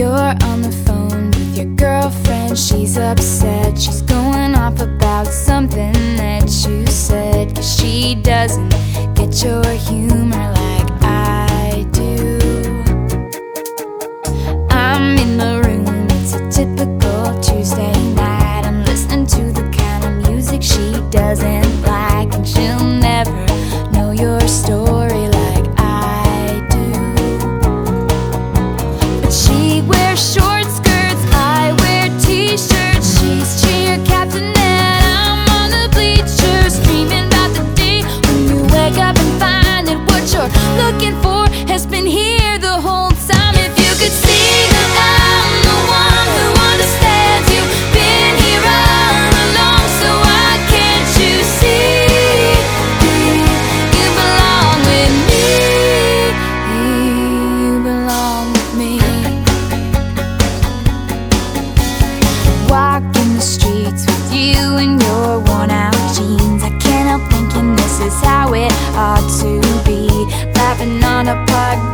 You're on the phone with your girlfriend. She's upset, she's going off about something that you said. Cause she doesn't get your humor like I do. I'm in the room, it's a typical Tuesday night. I'm listening to the kind of music she doesn't like. You your worn out jeans. I can't help thinking this is how it ought to be. Laughing on a bench.